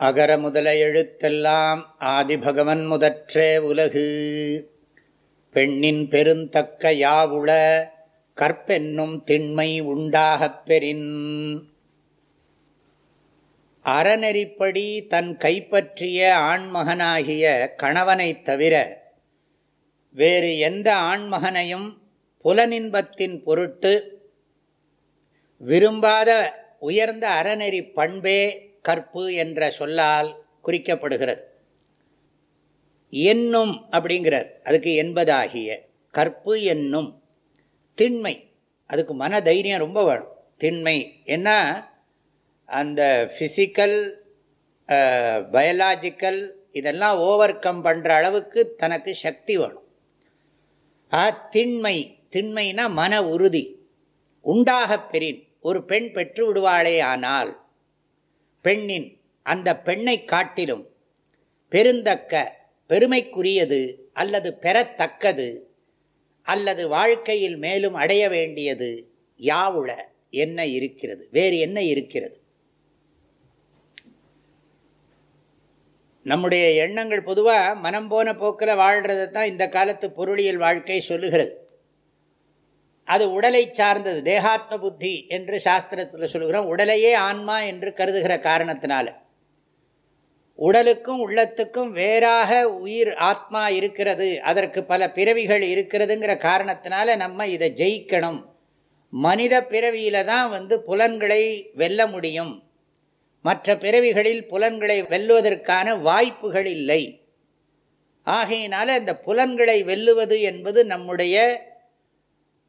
அகர முதல எழுத்தெல்லாம் ஆதிபகவன் முதற்றே உலகு. பெண்ணின் பெருந்தக்க யாவுள கற்பென்னும் திண்மை உண்டாகப் பெறின். அறநெறிப்படி தன் கைப்பற்றிய ஆண்மகனாகிய கணவனைத் தவிர வேறு எந்த ஆண்மகனையும் புலனின்பத்தின் பொருட்டு விரும்பாத உயர்ந்த அறநெறி பண்பே கற்பு என்ற சொல்லால் குறிக்கப்படுகிறது. என்னும் அப்படிங்கிறார். அதுக்கு என்பதாகிய கற்பு என்னும் திண்மை. அதுக்கு மன தைரியம் ரொம்ப வேணும். திண்மை ஏன்னா அந்த ஃபிசிக்கல் பயாலாஜிக்கல் இதெல்லாம் ஓவர் கம் பண்ணுற அளவுக்கு தனக்கு சக்தி வேணும். ஆ திண்மை. திண்மைனா மன உறுதி. உண்டாக பெறின். ஒரு பெண் பெற்று விடுவாளே ஆனால் பெண்ணின் அந்த பெண்ணை காட்டிலும் பெருந்தக்க பெருமைக்குரியது அல்லது பெறத்தக்கது அல்லது வாழ்க்கையில் மேலும் அடைய வேண்டியது யாவுள என்ன இருக்கிறது? வேறு என்ன இருக்கிறது? நம்முடைய எண்ணங்கள் பொதுவாக மனம் போன போக்கில் வாழ்கிறத தான் இந்த காலத்து பொருளியல் வாழ்க்கை சொல்லுகிறது. அது உடலை சார்ந்தது தேகாத்ம புத்தி என்று சாஸ்திரத்தில் சொல்லுகிறோம். உடலையே ஆன்மா என்று கருதுகிற காரணத்தினால. உடலுக்கும் உள்ளத்துக்கும் வேறாக உயிர் ஆத்மா இருக்கிறது அதற்கு பல பிறவிகள் இருக்கிறதுங்கிற காரணத்தினால நம்ம இதை ஜெயிக்கணும். மனித பிறவியில தான் வந்து புலன்களை வெல்ல முடியும். மற்ற பிறவிகளில் புலன்களை வெல்லுவதற்கான வாய்ப்புகள் இல்லை. ஆகையினால இந்த புலன்களை வெல்லுவது என்பது நம்முடைய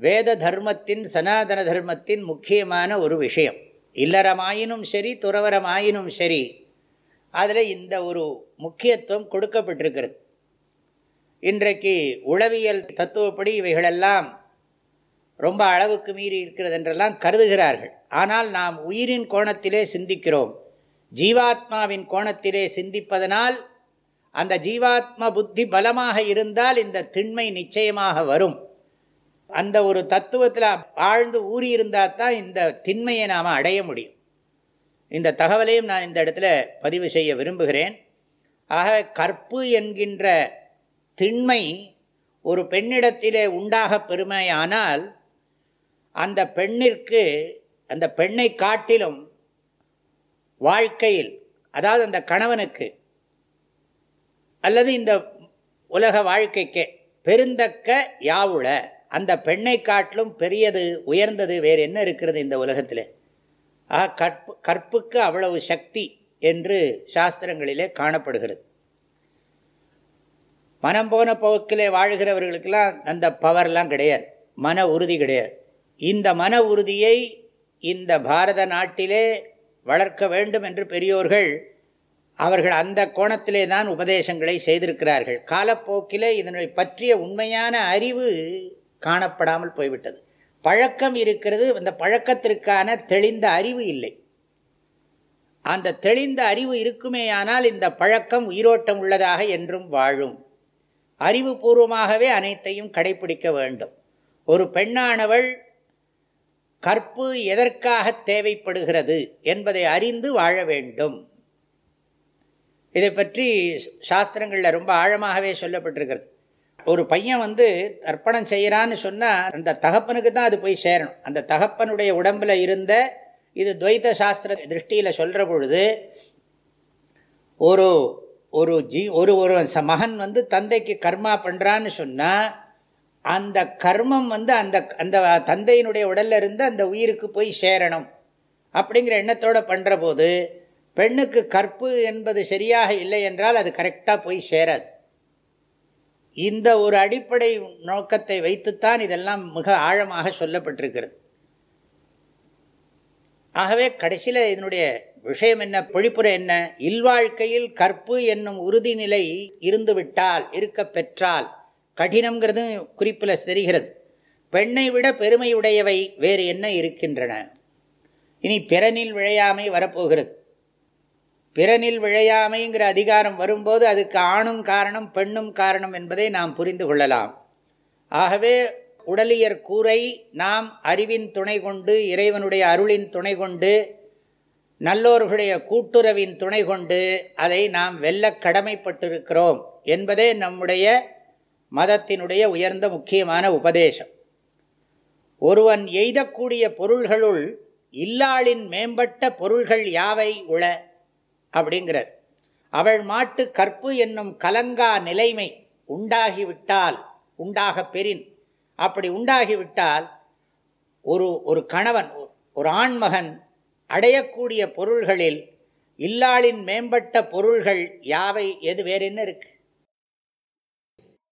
வேத தர்மத்தின் சனாதன தர்மத்தின் முக்கியமான ஒரு விஷயம். இல்லறமாயினும் சரி துறவரமாயினும் சரி அதில் இந்த ஒரு முக்கியத்துவம் கொடுக்கப்பட்டிருக்கிறது. இன்றைக்கு உளவியல் தத்துவப்படி இவைகளெல்லாம் ரொம்ப அளவுக்கு மீறி இருக்கிறது என்றெல்லாம் கருதுகிறார்கள். ஆனால் நாம் உயிரின் கோணத்திலே சிந்திக்கிறோம். ஜீவாத்மாவின் கோணத்திலே சிந்திப்பதனால் அந்த ஜீவாத்ம புத்தி பலமாக இருந்தால் இந்த திண்மை நிச்சயமாக வரும். அந்த ஒரு தத்துவத்தில் ஆழ்ந்து ஊறி இருந்தால் தான் இந்த திண்மையை நாம் அடைய முடியும். இந்த தகவலையும் நான் இந்த இடத்துல பதிவு செய்ய விரும்புகிறேன். ஆக கற்பு என்கின்ற திண்மை ஒரு பெண்ணிடத்திலே உண்டாக பெருமையானால் அந்த பெண்ணிற்கு அந்த பெண்ணை காட்டிலும் வாழ்க்கையில் அதாவது அந்த கணவனுக்கு அல்லது இந்த உலக வாழ்க்கைக்கு பெருந்தக்க யாவுள? அந்த பெண்ணை காட்டிலும் பெரியது உயர்ந்தது வேறு என்ன இருக்கிறது இந்த உலகத்தில்? ஆ கற்பு கற்புக்கு அவ்வளவு சக்தி என்று சாஸ்திரங்களிலே காணப்படுகிறது. மனம் போன போக்கிலே வாழ்கிறவர்களுக்கெல்லாம் அந்த பவர்லாம் கிடையாது மன உறுதி கிடையாது. இந்த மன உறுதியை இந்த பாரத நாட்டிலே வளர்க்க வேண்டும் என்று பெரியோர்கள் அவர்கள் அந்த கோணத்திலே தான் உபதேசங்களை செய்திருக்கிறார்கள். காலப்போக்கிலே இதனை பற்றிய உண்மையான அறிவு காணப்படாமல் போய்விட்டது. பழக்கம் இருக்கிறது அந்த பழக்கத்திற்கான தெளிந்த அறிவு இல்லை. அந்த தெளிந்த அறிவு இருக்குமேயானால் இந்த பழக்கம் உயிரோட்டம் உள்ளதாக என்றும் வாழும். அறிவுபூர்வமாகவே அனைத்தையும் கடைபிடிக்க வேண்டும். ஒரு பெண்ணானவள் கற்பு எதற்காக தேவைப்படுகிறது என்பதை அறிந்து வாழ வேண்டும். இதை பற்றி சாஸ்திரங்களில் ரொம்ப ஆழமாகவே சொல்லப்பட்டிருக்கிறது. ஒரு பையன் வந்து தர்ப்பணம் செய்கிறான்னு சொன்னால் அந்த தகப்பனுக்கு தான் அது போய் சேரணும். அந்த தகப்பனுடைய உடம்பில் இருந்த இது துவைத்த சாஸ்திர திருஷ்டியில் சொல்கிற பொழுது ஒரு ஒரு ஜீ ஒரு ஒரு மகன் வந்து தந்தைக்கு கர்மா பண்ணுறான்னு சொன்னால் அந்த கர்மம் வந்து அந்த அந்த தந்தையினுடைய உடலில் இருந்து அந்த உயிருக்கு போய் சேரணும். அப்படிங்கிற எண்ணத்தோடு பண்ணுற போது பெண்ணுக்கு கற்பு என்பது சரியாக இல்லை என்றால் அது கரெக்டாக போய் சேராது. இந்த ஒரு அடிப்படை நோக்கத்தை வைத்துத்தான் இதெல்லாம் மிக ஆழமாக சொல்லப்பட்டிருக்கிறது. ஆகவே கடைசியில் இதனுடைய விஷயம் என்ன பொழிப்புரை என்ன? இல்வாழ்க்கையில் கற்பு என்னும் உறுதிநிலை இருந்துவிட்டால் இருக்க பெற்றால் கடினம்ங்கிறது குறிப்பில் தெரிகிறது. பெண்ணை விட பெருமையுடையவை வேறு என்ன இருக்கின்றன? இனி பிறனில் விழையாமை வரப்போகிறது. பிறனில் விழையாமைங்கிற அதிகாரம் வரும்போது அதுக்கு ஆணும் காரணம் பெண்ணும் காரணம் என்பதை நாம் புரிந்து கொள்ளலாம். ஆகவே உடலியற் கூரை நாம் அறிவின் துணை கொண்டு இறைவனுடைய அருளின் துணை கொண்டு நல்லோர்களுடைய கூட்டுறவின் துணை கொண்டு அதை நாம் வெல்ல கடமைப்பட்டிருக்கிறோம் என்பதே நம்முடைய மதத்தினுடைய உயர்ந்த முக்கியமான உபதேசம். ஒருவன் எய்தக்கூடிய பொருள்களுள் இல்லாளின் மேம்பட்ட பொருள்கள் யாவை உள? அப்படிங்கிறார். அவள் மாட்டு கற்பு என்னும் கலங்கா நிலைமை உண்டாகிவிட்டால் உண்டாக பெறின். அப்படி உண்டாகிவிட்டால் ஒரு ஒரு கணவன் ஒரு ஆண்மகன் அடையக்கூடிய பொருள்களில் இல்லாளின் மேம்பட்ட பொருள்கள் யாவை எது வேற என்ன இருக்கு?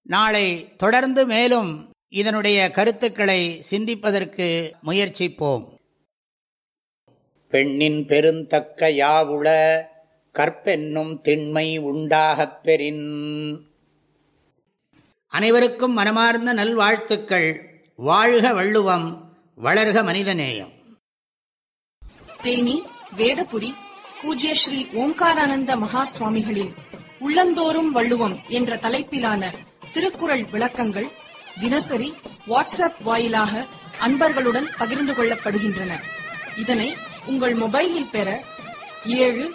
நாளை தொடர்ந்து மேலும் இதனுடைய கருத்துக்களை சிந்திப்பதற்கு முயற்சிப்போம். பெண்ணின் பெருந்தக்க யாவுள கற்பென்னும் திண்மை உண்டாகப் பெறின். அனைவருக்கும் மனமார்ந்த நல்வாழ்த்துக்கள். வாழ்க வள்ளுவம் வளர்க மனிதநேயம். தேனி வேதபுரி பூஜ்ய ஸ்ரீ ஓம்காரானந்த மகா சுவாமிகளின் உள்ளந்தோறும் வள்ளுவம் என்ற தலைப்பிலான திருக்குறள் விளக்கங்கள் தினசரி வாட்ஸ்அப் வாயிலாக அன்பர்களுடன் பகிர்ந்து கொள்ளப்படுகின்றன. இதனை உங்கள் மொபைலில் பெற ஏழு